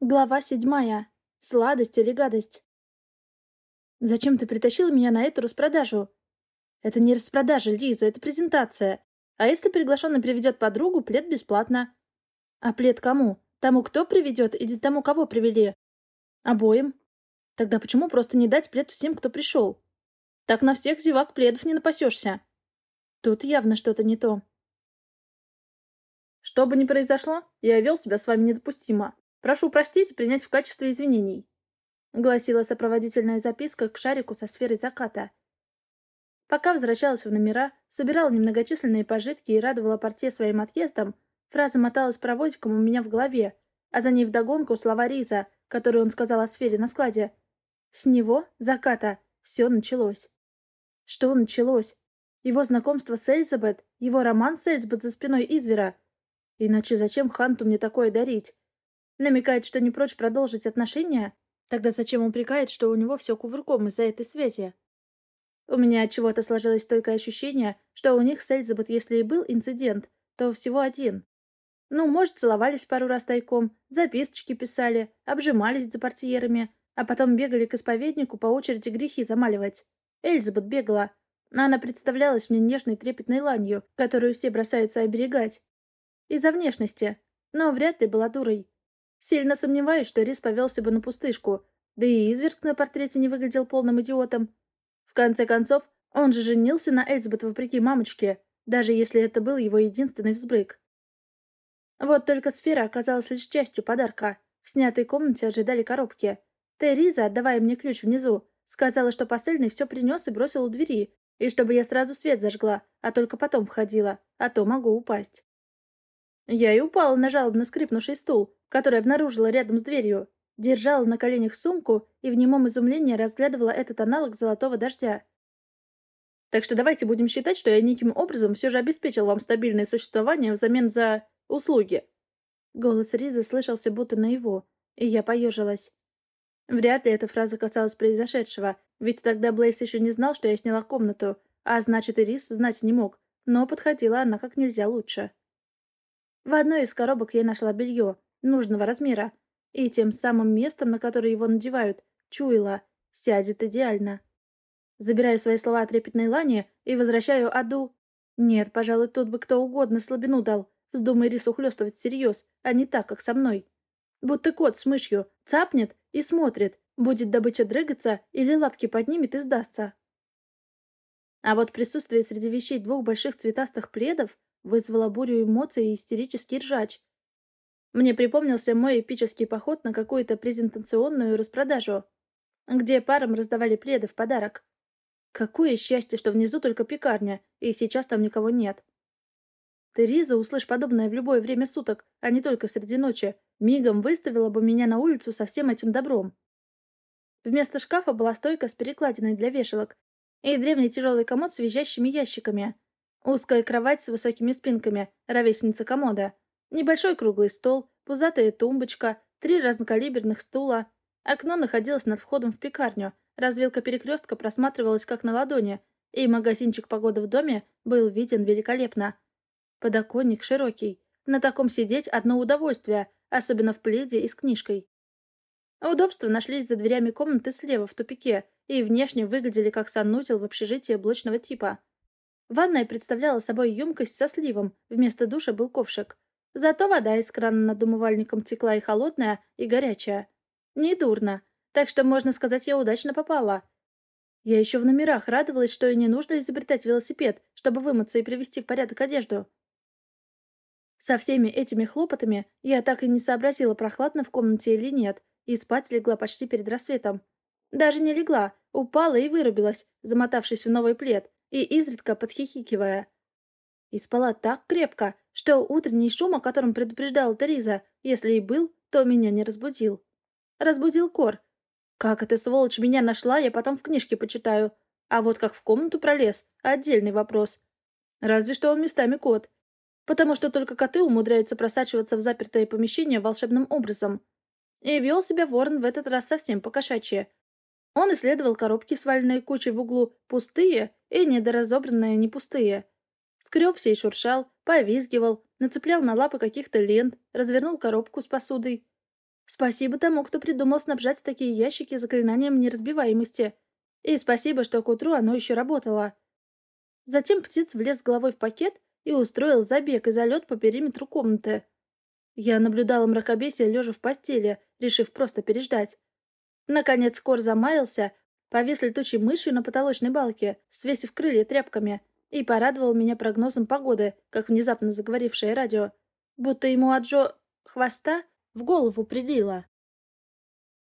Глава седьмая. Сладость или гадость? Зачем ты притащила меня на эту распродажу? Это не распродажа, Лиза, это презентация. А если приглашенный приведет подругу, плед бесплатно. А плед кому? Тому, кто приведет, или тому, кого привели? Обоим. Тогда почему просто не дать плед всем, кто пришел? Так на всех зевак пледов не напасешься. Тут явно что-то не то. Что бы ни произошло, я вел себя с вами недопустимо. Прошу простить и принять в качестве извинений», — гласила сопроводительная записка к шарику со сферой заката. Пока возвращалась в номера, собирала немногочисленные пожитки и радовала портье своим отъездом, фраза моталась паровозиком у меня в голове, а за ней вдогонку слова Риза, которую он сказал о сфере на складе. С него, заката, все началось. Что началось? Его знакомство с Эльзабет, его роман с Эльзабет за спиной Извера. Иначе зачем Ханту мне такое дарить? Намекает, что не прочь продолжить отношения? Тогда зачем упрекает, что у него все кувырком из-за этой связи? У меня от чего-то сложилось стойкое ощущение, что у них с Эльзабет, если и был инцидент, то всего один. Ну, может, целовались пару раз тайком, записочки писали, обжимались за портьерами, а потом бегали к исповеднику по очереди грехи замаливать. Эльзабет бегала. Она представлялась мне нежной трепетной ланью, которую все бросаются оберегать. Из-за внешности. Но вряд ли была дурой. Сильно сомневаюсь, что Рис повелся бы на пустышку, да и изверг на портрете не выглядел полным идиотом. В конце концов, он же женился на Эльзабет вопреки мамочке, даже если это был его единственный взбрык. Вот только сфера оказалась лишь частью подарка. В снятой комнате ожидали коробки. Тереза, отдавая мне ключ внизу, сказала, что посыльный все принес и бросил у двери, и чтобы я сразу свет зажгла, а только потом входила, а то могу упасть. Я и упала на жалобно скрипнувший стул, который обнаружила рядом с дверью. Держала на коленях сумку и в немом изумлении разглядывала этот аналог золотого дождя. Так что давайте будем считать, что я неким образом все же обеспечил вам стабильное существование взамен за... услуги. Голос Ризы слышался будто наяву, и я поежилась. Вряд ли эта фраза касалась произошедшего, ведь тогда Блейс еще не знал, что я сняла комнату, а значит и Риз знать не мог, но подходила она как нельзя лучше. В одной из коробок я нашла белье, нужного размера, и тем самым местом, на которое его надевают, чуяла, сядет идеально. Забираю свои слова о трепетной лане и возвращаю Аду. Нет, пожалуй, тут бы кто угодно слабину дал, вздумай рису хлестывать всерьез, а не так, как со мной. Будто кот с мышью цапнет и смотрит, будет добыча дрыгаться или лапки поднимет и сдастся. А вот присутствие среди вещей двух больших цветастых пледов вызвала бурю эмоций и истерический ржач. Мне припомнился мой эпический поход на какую-то презентационную распродажу, где парам раздавали пледы в подарок. Какое счастье, что внизу только пекарня, и сейчас там никого нет. Тереза, услышь подобное в любое время суток, а не только среди ночи, мигом выставила бы меня на улицу со всем этим добром. Вместо шкафа была стойка с перекладиной для вешалок и древний тяжелый комод с визжащими ящиками — Узкая кровать с высокими спинками, ровесница комода. Небольшой круглый стол, пузатая тумбочка, три разнокалиберных стула. Окно находилось над входом в пекарню, развилка перекрестка просматривалась как на ладони, и магазинчик погоды в доме был виден великолепно. Подоконник широкий. На таком сидеть одно удовольствие, особенно в пледе и с книжкой. Удобства нашлись за дверями комнаты слева в тупике и внешне выглядели как санузел в общежитии блочного типа. Ванная представляла собой емкость со сливом, вместо душа был ковшик. Зато вода из крана над умывальником текла и холодная, и горячая. Недурно. Так что, можно сказать, я удачно попала. Я еще в номерах радовалась, что и не нужно изобретать велосипед, чтобы вымыться и привести в порядок одежду. Со всеми этими хлопотами я так и не сообразила, прохладно в комнате или нет, и спать легла почти перед рассветом. Даже не легла, упала и вырубилась, замотавшись в новый плед, и изредка подхихикивая. И спала так крепко, что утренний шум, о котором предупреждала Тереза, если и был, то меня не разбудил. Разбудил Кор. Как эта сволочь меня нашла, я потом в книжке почитаю. А вот как в комнату пролез — отдельный вопрос. Разве что он местами кот. Потому что только коты умудряются просачиваться в запертое помещение волшебным образом. И вел себя ворон в этот раз совсем покошачье. Он исследовал коробки, сваленные кучей в углу, пустые и недоразобранные не пустые. Скребся и шуршал, повизгивал, нацеплял на лапы каких-то лент, развернул коробку с посудой. Спасибо тому, кто придумал снабжать такие ящики заклинанием неразбиваемости. И спасибо, что к утру оно еще работало. Затем птиц влез головой в пакет и устроил забег и залет по периметру комнаты. Я наблюдала мракобесие, лежа в постели, решив просто переждать. Наконец Кор замаялся, повис летучей мышью на потолочной балке, свесив крылья тряпками, и порадовал меня прогнозом погоды, как внезапно заговорившее радио. Будто ему от Джо... хвоста в голову прилило.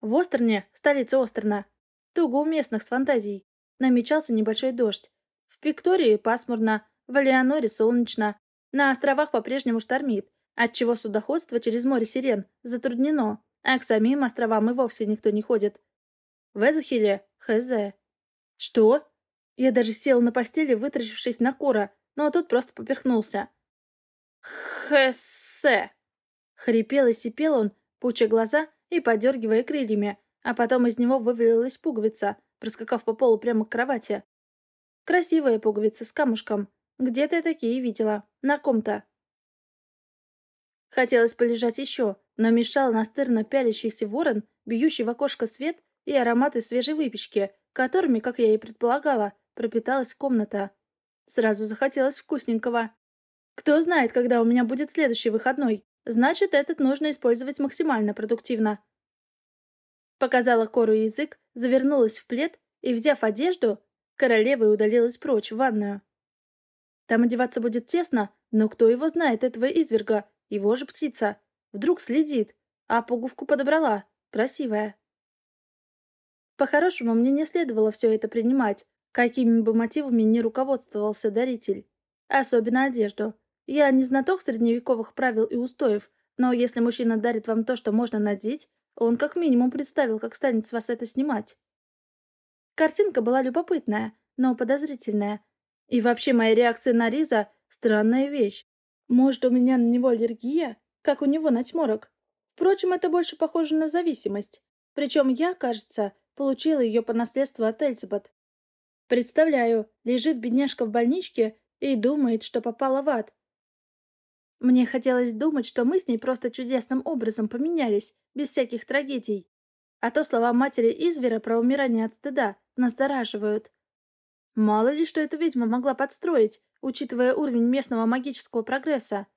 В Остерне, столице Остерна, туго у местных с фантазией, намечался небольшой дождь. В Пиктории пасмурно, в Элеоноре солнечно, на островах по-прежнему штормит, отчего судоходство через море Сирен затруднено, а к самим островам и вовсе никто не ходит. В Эзахиле — хз. Что? Я даже сел на постели, вытаращившись на Кора, но тот просто поперхнулся. «Хэссе!» Хрипел и сипел он, пуча глаза и подергивая крыльями, а потом из него вывалилась пуговица, проскакав по полу прямо к кровати. Красивая пуговица с камушком. Где-то я такие видела. На ком-то. Хотелось полежать еще, но мешал настырно пялящийся ворон, бьющий в окошко свет и ароматы свежей выпечки, которыми, как я и предполагала, пропиталась комната. Сразу захотелось вкусненького. Кто знает, когда у меня будет следующий выходной. Значит, этот нужно использовать максимально продуктивно. Показала Кору язык, завернулась в плед и, взяв одежду, королева удалилась прочь в ванную. Там одеваться будет тесно, но кто его знает, этого изверга, его же птица. Вдруг следит, а пуговку подобрала, красивая. По-хорошему, мне не следовало все это принимать, какими бы мотивами ни руководствовался даритель. Особенно одежду. Я не знаток средневековых правил и устоев, но если мужчина дарит вам то, что можно надеть, он как минимум представил, как станет с вас это снимать. Картинка была любопытная, но подозрительная. И вообще моя реакция на Риза — странная вещь. Может, у меня на него аллергия, как у него на тьморок. Впрочем, это больше похоже на зависимость. Причем я, кажется, получила ее по наследству от Эльзабет. Представляю, лежит бедняжка в больничке и думает, что попала в ад, мне хотелось думать, что мы с ней просто чудесным образом поменялись, без всяких трагедий. А то слова матери Извера про умирание от стыда настораживают. Мало ли, что эта ведьма могла подстроить, учитывая уровень местного магического прогресса.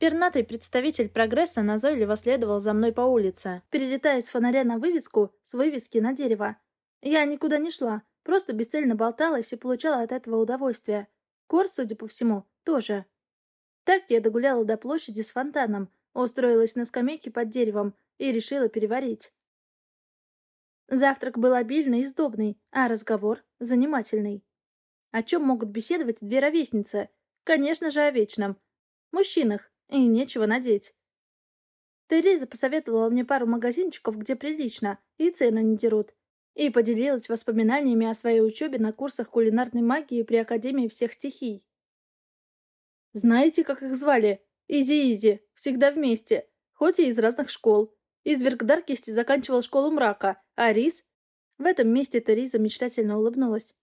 Пернатый представитель прогресса назойливо следовал за мной по улице, перелетая с фонаря на вывеску, с вывески на дерево. Я никуда не шла, просто бесцельно болталась и получала от этого удовольствие. Кор, судя по всему, тоже. Так я догуляла до площади с фонтаном, устроилась на скамейке под деревом и решила переварить. Завтрак был обильный и сдобный, а разговор — занимательный. О чем могут беседовать две ровесницы? Конечно же, о вечном. Мужчинах, и нечего надеть. Тереза посоветовала мне пару магазинчиков, где прилично, и цены не дерут. И поделилась воспоминаниями о своей учебе на курсах кулинарной магии при Академии всех стихий. Знаете, как их звали? Изи-Изи, всегда вместе, хоть и из разных школ. Изверг Даркисти заканчивал школу мрака, а Рис... В этом месте Тереза мечтательно улыбнулась.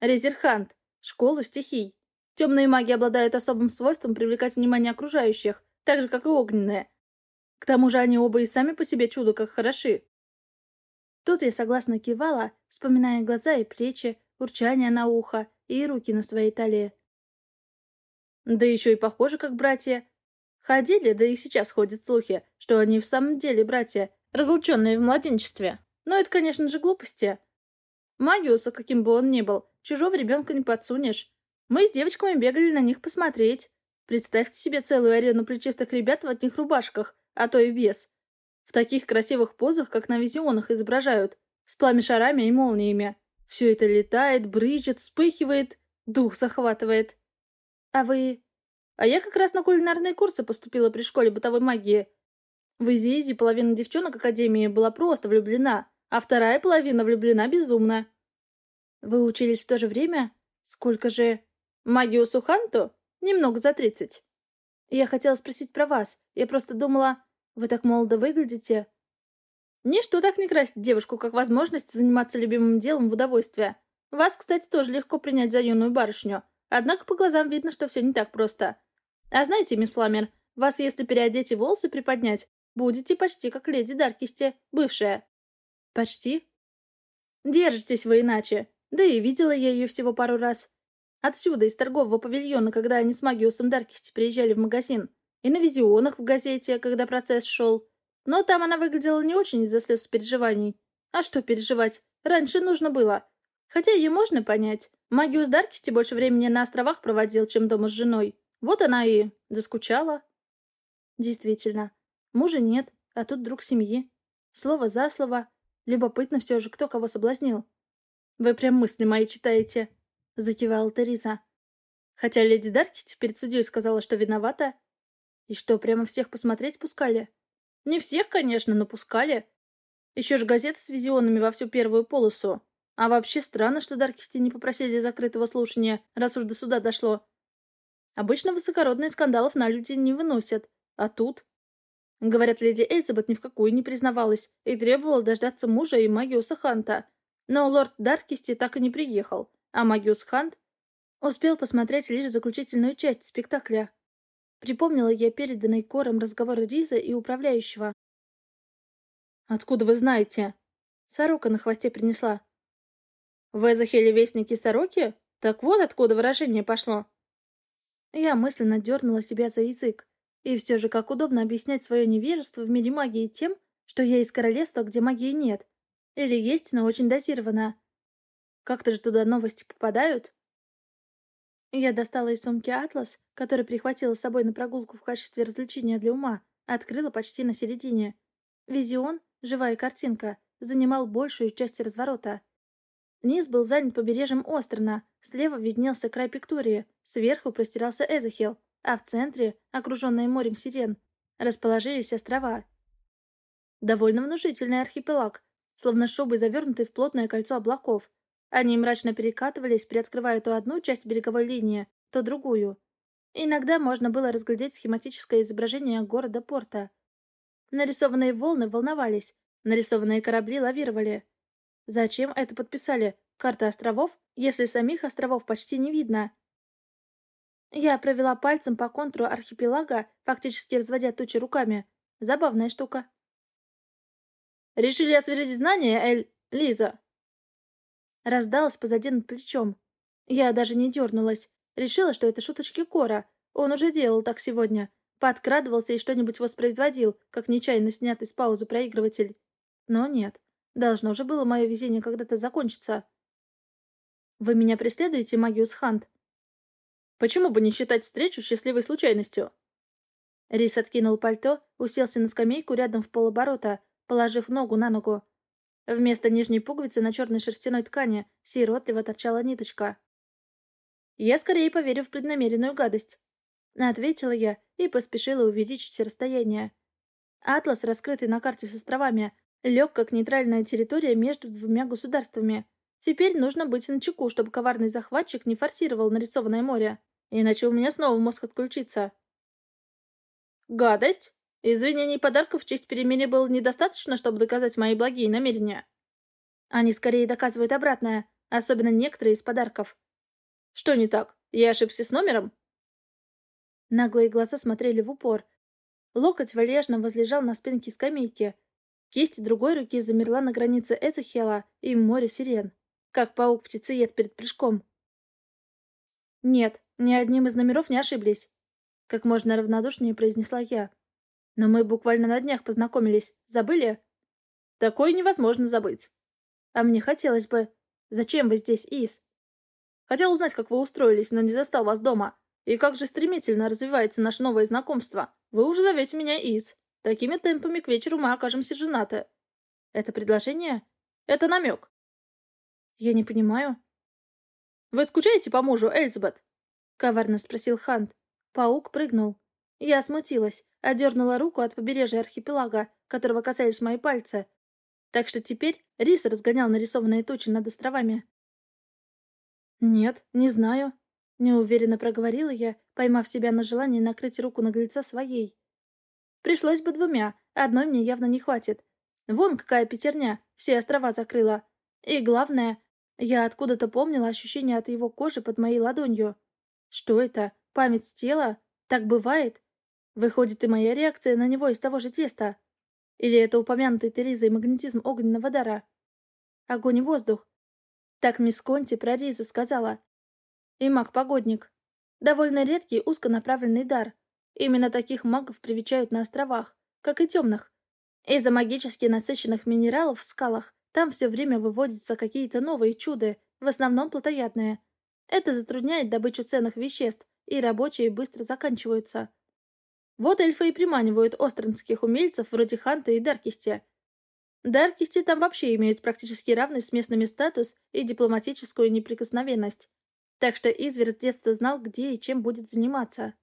Резерхант, школу стихий. Темные маги обладают особым свойством привлекать внимание окружающих, так же, как и огненные. К тому же они оба и сами по себе чудо как хороши. Тут я согласно кивала, вспоминая глаза и плечи, урчание на ухо и руки на своей талии. Да еще и похожи как братья. Ходили, да и сейчас ходят слухи, что они в самом деле братья, разлученные в младенчестве. Но это, конечно же, глупости. Магиуса, каким бы он ни был, чужого ребенка не подсунешь. Мы с девочками бегали на них посмотреть. Представьте себе целую арену плечистых ребят в одних рубашках, а то и без. В таких красивых позах, как на визионах изображают, с пламя-шарами и молниями. Все это летает, брызжет, вспыхивает, дух захватывает. «А вы...» «А я как раз на кулинарные курсы поступила при школе бытовой магии. В Изиизе половина девчонок Академии была просто влюблена, а вторая половина влюблена безумно». «Вы учились в то же время? Сколько же...» «Магию Суханту? Немного за тридцать». «Я хотела спросить про вас. Я просто думала, вы так молодо выглядите». Ничто так не красит девушку, как возможность заниматься любимым делом в удовольствие. Вас, кстати, тоже легко принять за юную барышню. Однако по глазам видно, что все не так просто. А знаете, мисс Ламер, вас если переодеть и волосы приподнять, Будете почти как леди Даркисти, бывшая. Почти? Держитесь вы иначе. Да и видела я ее всего пару раз. Отсюда, из торгового павильона, когда они с Магиусом Даркисти приезжали в магазин. И на визионах в газете, когда процесс шел. Но там она выглядела не очень из-за слез переживаний. А что переживать? Раньше нужно было. Хотя ее можно понять. Магиус Даркисти больше времени на островах проводил, чем дома с женой. Вот она и заскучала. Действительно. Мужа нет, а тут друг семьи. Слово за слово. Любопытно все же, кто кого соблазнил. «Вы прям мысли мои читаете», — закивала Тереза. Хотя леди Даркисти перед судьей сказала, что виновата. И что, прямо всех посмотреть пускали? Не всех, конечно, но пускали. Еще ж газеты с визионами во всю первую полосу. А вообще странно, что Даркисти не попросили закрытого слушания, раз уж до суда дошло. Обычно высокородные скандалов на люди не выносят. А тут... Говорят, леди Эльзабет ни в какую не признавалась и требовала дождаться мужа и Магиуса Ханта. Но лорд Даркисти так и не приехал, а Магиус Хант успел посмотреть лишь заключительную часть спектакля. Припомнила я переданный кором разговор Риза и управляющего. «Откуда вы знаете?» Сорока на хвосте принесла. «В Эзахеле вестники сороки? Так вот откуда выражение пошло». Я мысленно дернула себя за язык. И все же, как удобно объяснять свое невежество в мире магии тем, что я из королевства, где магии нет. Или есть, но очень дозирована. Как-то же туда новости попадают. Я достала из сумки атлас, который прихватила с собой на прогулку в качестве развлечения для ума, открыла почти на середине. Визион, живая картинка, занимал большую часть разворота. Низ был занят побережьем Острона, слева виднелся край Пиктории, сверху простирался Эзахил, а в центре, окруженные морем сирен, расположились острова. Довольно внушительный архипелаг, словно шубой завернутый в плотное кольцо облаков. Они мрачно перекатывались, приоткрывая то одну часть береговой линии, то другую. Иногда можно было разглядеть схематическое изображение города-порта. Нарисованные волны волновались, нарисованные корабли лавировали. Зачем это подписали? Карта островов, если самих островов почти не видно. Я провела пальцем по контуру архипелага, фактически разводя тучи руками. Забавная штука. «Решили освежить знания, Эль... Лиза?» Раздалась позади над плечом. Я даже не дернулась. Решила, что это шуточки Кора. Он уже делал так сегодня. Подкрадывался и что-нибудь воспроизводил, как нечаянно снятый с паузы проигрыватель. Но нет. Должно же было мое везение когда-то закончиться. «Вы меня преследуете, Магиус Хант?» Почему бы не считать встречу счастливой случайностью? Рис откинул пальто, уселся на скамейку рядом в полоборота, положив ногу на ногу. Вместо нижней пуговицы на черной шерстяной ткани сиротливо торчала ниточка. «Я скорее поверю в преднамеренную гадость», — ответила я и поспешила увеличить расстояние. Атлас, раскрытый на карте с островами, лег как нейтральная территория между двумя государствами. Теперь нужно быть начеку, чтобы коварный захватчик не форсировал нарисованное море. Иначе у меня снова мозг отключится. Гадость? Извинений и подарков в честь перемирия было недостаточно, чтобы доказать мои благие намерения. Они скорее доказывают обратное, особенно некоторые из подарков. Что не так? Я ошибся с номером? Наглые глаза смотрели в упор. Локоть вальяжно возлежал на спинке скамейки. Кисть другой руки замерла на границе Эзехела и море сирен, как паук-птицеед перед прыжком. Нет, ни одним из номеров не ошиблись. Как можно равнодушнее произнесла я. Но мы буквально на днях познакомились. Забыли? Такое невозможно забыть. А мне хотелось бы... Зачем вы здесь, Ис? Хотел узнать, как вы устроились, но не застал вас дома. И как же стремительно развивается наше новое знакомство. Вы уже зовете меня Ис. Такими темпами к вечеру мы окажемся женаты. Это предложение? Это намек. Я не понимаю. Вы скучаете по мужу, Эльзабет? — коварно спросил Хант. Паук прыгнул. Я смутилась, одернула руку от побережья архипелага, которого касались мои пальцы. Так что теперь Рис разгонял нарисованные тучи над островами. «Нет, не знаю», — неуверенно проговорила я, поймав себя на желании накрыть руку наглеца своей. «Пришлось бы двумя, одной мне явно не хватит. Вон какая пятерня, все острова закрыла. И главное, я откуда-то помнила ощущение от его кожи под моей ладонью. Что это? Память тела? Так бывает? Выходит, и моя реакция на него из того же теста. Или это упомянутый Терезой магнетизм огненного дара? Огонь и воздух. Так мисс Конти про Ризу сказала. И маг-погодник. Довольно редкий узконаправленный дар. Именно таких магов привечают на островах, как и темных. Из-за магически насыщенных минералов в скалах там все время выводятся какие-то новые чуды, в основном плотоядные. Это затрудняет добычу ценных веществ, и рабочие быстро заканчиваются. Вот эльфы и приманивают остренских умельцев вроде Ханта и Даркисти. Даркисти там вообще имеют практически равный с местными статус и дипломатическую неприкосновенность. Так что Извер с детства знал, где и чем будет заниматься.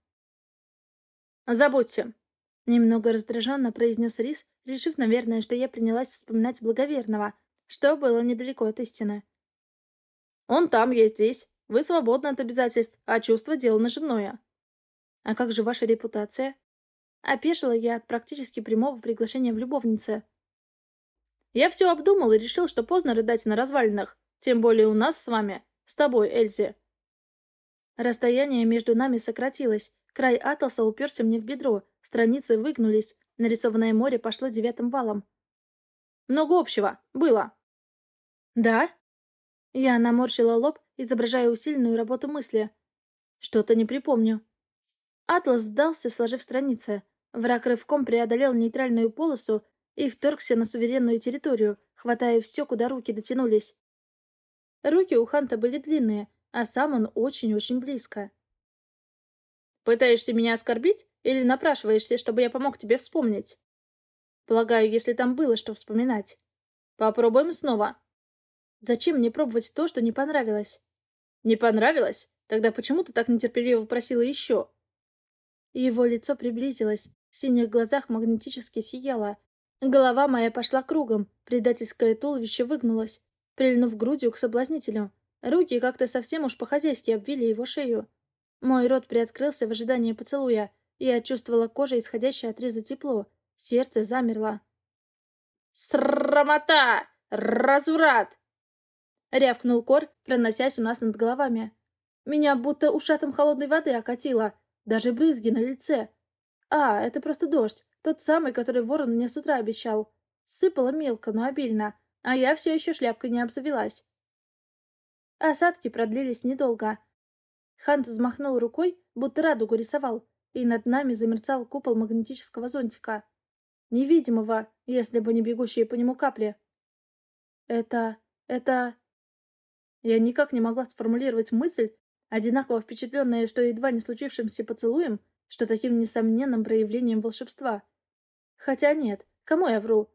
«Забудьте», — немного раздраженно произнес Рис, решив, наверное, что я принялась вспоминать благоверного, что было недалеко от истины. «Он там, я здесь. Вы свободны от обязательств, а чувство — дело наживное». «А как же ваша репутация?» Опешила я от практически прямого приглашения в любовнице. «Я все обдумал и решил, что поздно рыдать на развалинах, тем более у нас с вами, с тобой, Эльзи». Расстояние между нами сократилось, край атласа уперся мне в бедро, страницы выгнулись, нарисованное море пошло девятым валом. «Много общего. Было». «Да?» Я наморщила лоб, изображая усиленную работу мысли. «Что-то не припомню». Атлас сдался, сложив страницы. Враг рывком преодолел нейтральную полосу и вторгся на суверенную территорию, хватая все, куда руки дотянулись. Руки у Ханта были длинные, а сам он очень-очень близко. «Пытаешься меня оскорбить или напрашиваешься, чтобы я помог тебе вспомнить?» «Полагаю, если там было что вспоминать. Попробуем снова». «Зачем мне пробовать то, что не понравилось?» «Не понравилось? Тогда почему ты так нетерпеливо просила еще?» Его лицо приблизилось, в синих глазах магнетически сияло. Голова моя пошла кругом, предательское туловище выгнулось, прильнув грудью к соблазнителю. Руки как-то совсем уж по-хозяйски обвили его шею. Мой рот приоткрылся в ожидании поцелуя. Я чувствовала кожей исходящее от реза тепло. Сердце замерло. «Срамота! Разврат!» Рявкнул Кор, проносясь у нас над головами. Меня будто ушатом холодной воды окатило. Даже брызги на лице. А, это просто дождь. Тот самый, который ворон мне с утра обещал. Сыпало мелко, но обильно. А я все еще шляпкой не обзавелась. Осадки продлились недолго. Хант взмахнул рукой, будто радугу рисовал, и над нами замерцал купол магнетического зонтика. Невидимого, если бы не бегущие по нему капли. Это... это... Я никак не могла сформулировать мысль, одинаково впечатленная, что едва не случившимся поцелуем, что таким несомненным проявлением волшебства. Хотя нет, кому я вру?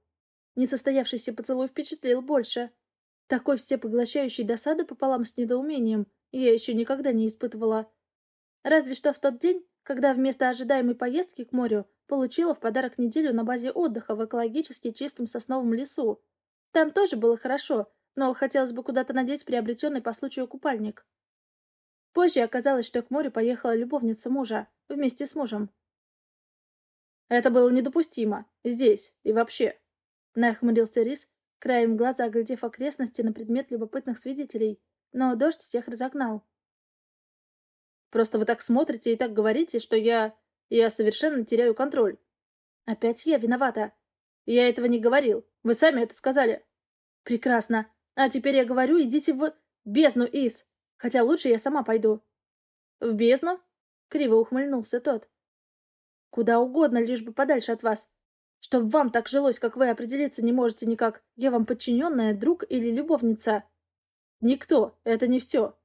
Несостоявшийся поцелуй впечатлил больше. Такой всепоглощающей досады пополам с недоумением я еще никогда не испытывала. Разве что в тот день, когда вместо ожидаемой поездки к морю получила в подарок неделю на базе отдыха в экологически чистом сосновом лесу. Там тоже было хорошо, но хотелось бы куда-то надеть приобретенный по случаю купальник. Позже оказалось, что к морю поехала любовница мужа, вместе с мужем. «Это было недопустимо. Здесь и вообще», — нахмурился Рис, краем глаза оглядев окрестности на предмет любопытных свидетелей, но дождь всех разогнал. «Просто вы так смотрите и так говорите, что я... я совершенно теряю контроль». «Опять я виновата». «Я этого не говорил. Вы сами это сказали». «Прекрасно. А теперь я говорю, идите в... бездну, Ис. Хотя лучше я сама пойду». «В бездну?» — криво ухмыльнулся тот. «Куда угодно, лишь бы подальше от вас. Чтоб вам так жилось, как вы определиться не можете никак. Я вам подчиненная, друг или любовница. Никто. Это не все.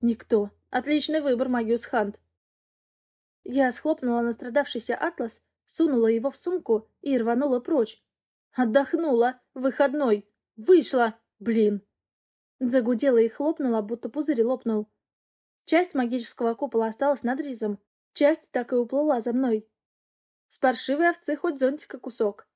Никто. Отличный выбор, Магиус Хант. Я схлопнула настрадавшийся атлас, сунула его в сумку и рванула прочь. Отдохнула. Выходной. Вышла. Блин. Загудела и хлопнула, будто пузырь лопнул. Часть магического купола осталась над ризом. Часть так и уплыла за мной. С паршивой овцы хоть зонтика кусок.